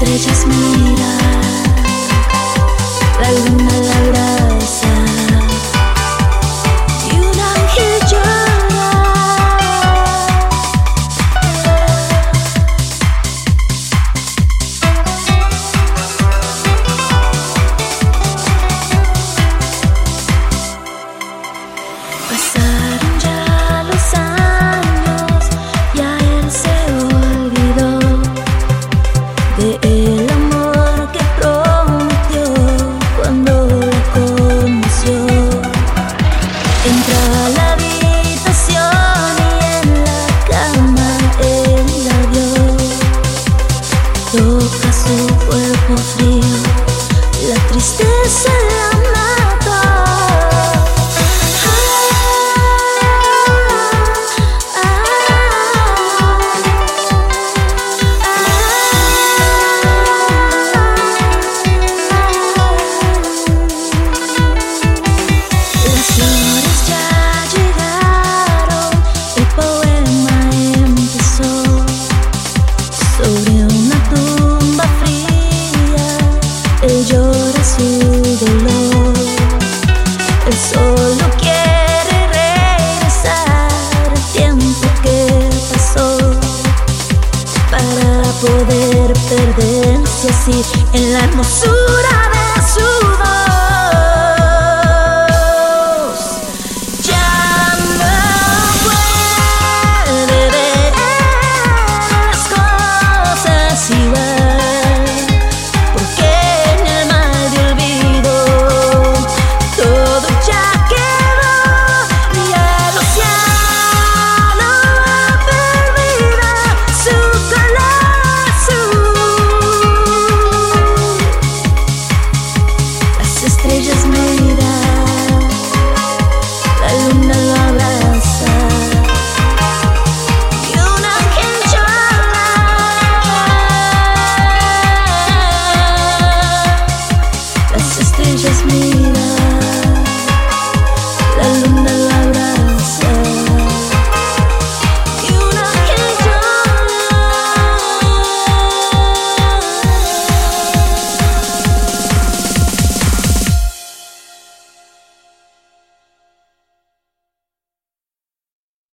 estrellas miran, sobre una tumba fría. Llora su dolor, él solo quiere regresar el tiempo que pasó para poder perderse así en la hermosura